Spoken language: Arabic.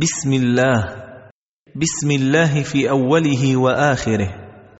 بسم الله. بسم الله في أوله وآخره.